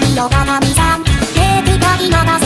神の鏡さん手二す